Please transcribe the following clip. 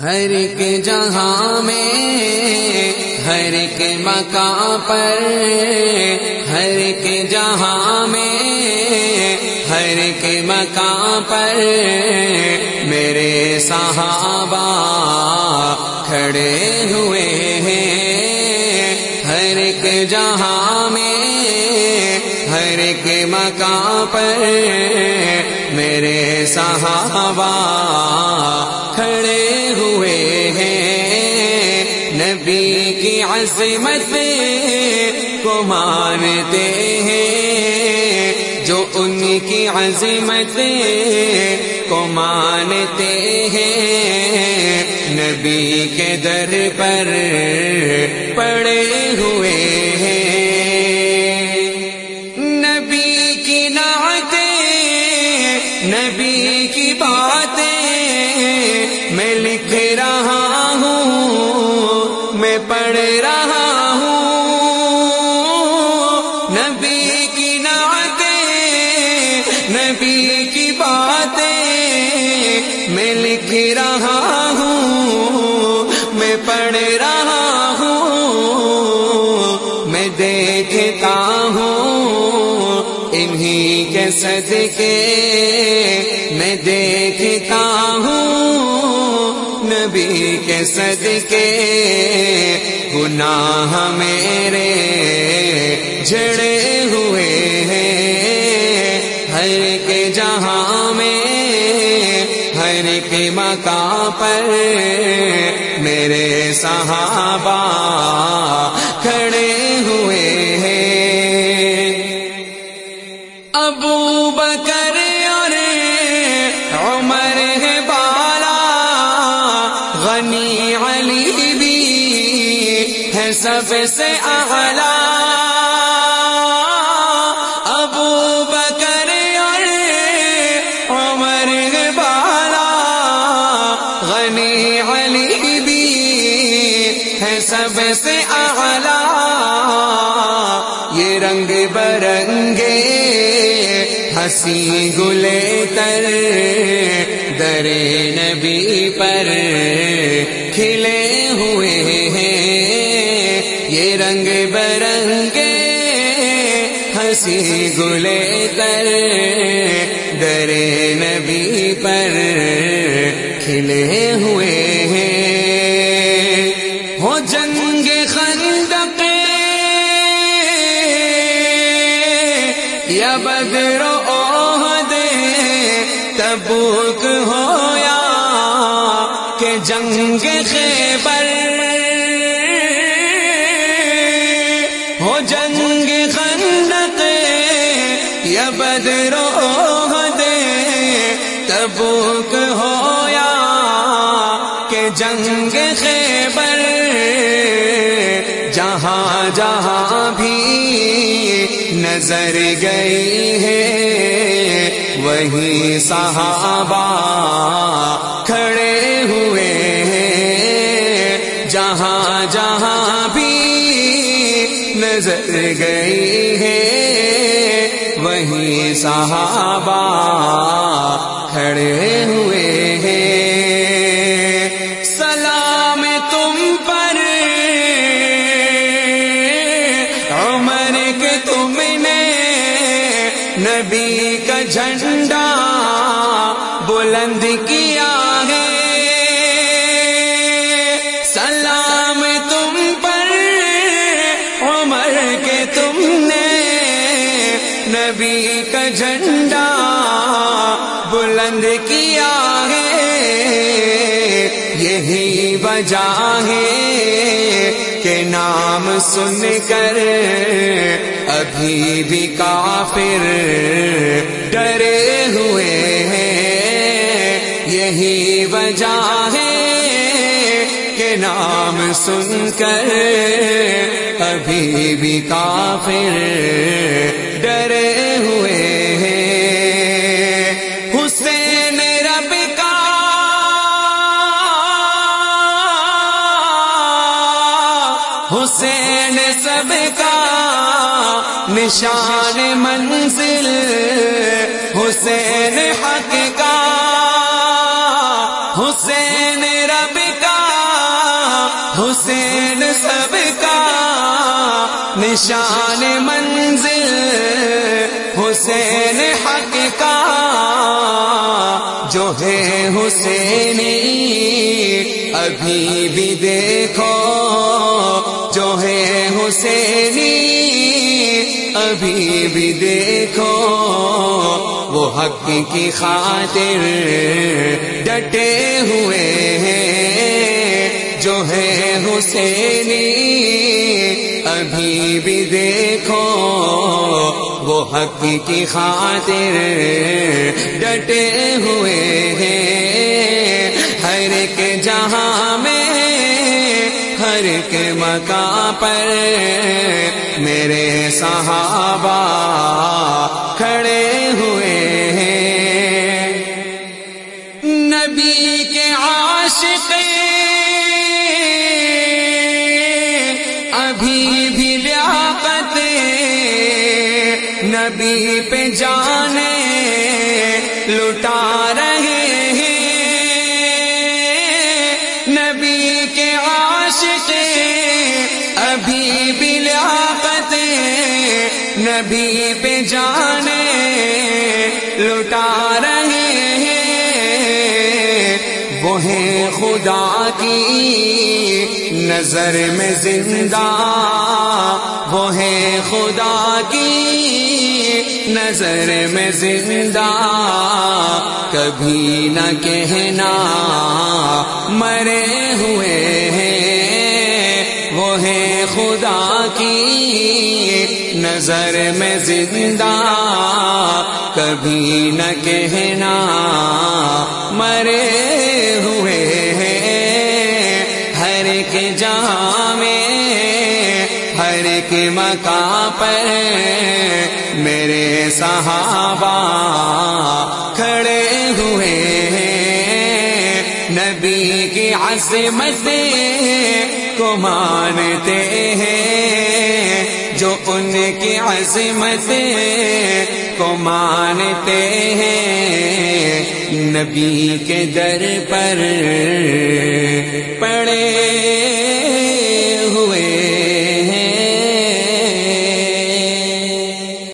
ہر ایک جہاں میں، ہر ایک مکان پر، ہر ایک جہاں میں، ہر ایک مکان پر میرے صحابہ کھڑے ہوئے ہیں۔ ہر ایک جہاں میں، ہر ایک مکان پر میرے صحابہ عظمت کو مانتے ہیں، جو ان کی عظمت کو مانتے ہیں۔ نبی کے در پر پڑے ہوئے ہیں۔ نبی کی نعتیں، نبی کی باتیں لکھ رہا ہوں، میں پڑھ رہا ہوں، میں دیکھتا ہوں، انہی کے صدقے میں دیکھتا ہوں۔ نبی کے صدقے، گناہ میرے جڑے ہوئے کے جہاں میں ہر کے مکان پر میرے صحابہ کھڑے ہوئے ہیں۔ ابو بکر اور عمر ہے بالا، غنی علی بھی ہے سب سے اعلی۔ ہنسی گلے تر در نبی پر کھلے ہوئے ہیں۔ یہ رنگ برنگے ہنسی گلے تر در نبی پر کھلے ہوئے یا بدر عہد تبوک ہویا کہ جنگ خیبر ہو جنگ خندق یا بدر عہد تبوک ہویا کہ جنگ خیبر نظر گئی ہے، وہی صحابہ کھڑے ہوئے ہیں۔ جہاں جہاں بھی نظر گئی ہے، وہی صحابہ کھڑے ہوئے نبی کا جھنڈا بلند کیا ہے۔ سلام تم پر، عمر کے تم نے نبی کا جھنڈا بلند کیا ہے۔ یہی وجہ ہے کہ نام سن کر ابھی بھی کافر ڈرے ہوئے ہیں۔ یہی وجہ ہے کہ نام سن کر ابھی بھی کافر ڈرے ہوئے حسین سب کا نشان منزل، حسین حق کا، حسین رب کا، حسین سب کا نشان منزل، حسین حق کا۔ جو ہے حسینی، ابھی بھی دیکھو حسینی ابھی بھی دیکھو، وہ حق کی خاطر ڈٹے ہوئے ہیں۔ جو ہے حسینی، ابھی بھی دیکھو، وہ حق کی خاطر ڈٹے ہوئے ہیں۔ مکان پر میرے صحابہ کھڑے ہوئے ہیں۔ نبی کے عاشق ابھی بھی لیاقت نبی پہ جانے لٹا رہے ہیں۔ نبی کے عاشق نبی پہ جانے لٹا رہے ہیں۔ وہ ہیں خدا کی نظر میں زندہ۔ وہ ہے خدا کی نظر میں زندہ۔ کبھی نہ کہنا مرے ہوئے ہیں۔ ہے خدا کی نظر میں زندہ، کبھی نہ کہنا مرے ہوئے ہیں۔ ہر ایک جہاں میں ہر ایک مکان پر میرے صحابہ کھڑے ہوئے ہیں۔ نبی کی عظمت کو مانتے ہیں، جو ان کی عظمت کو مانتے ہیں۔ نبی کے در پر پڑے ہوئے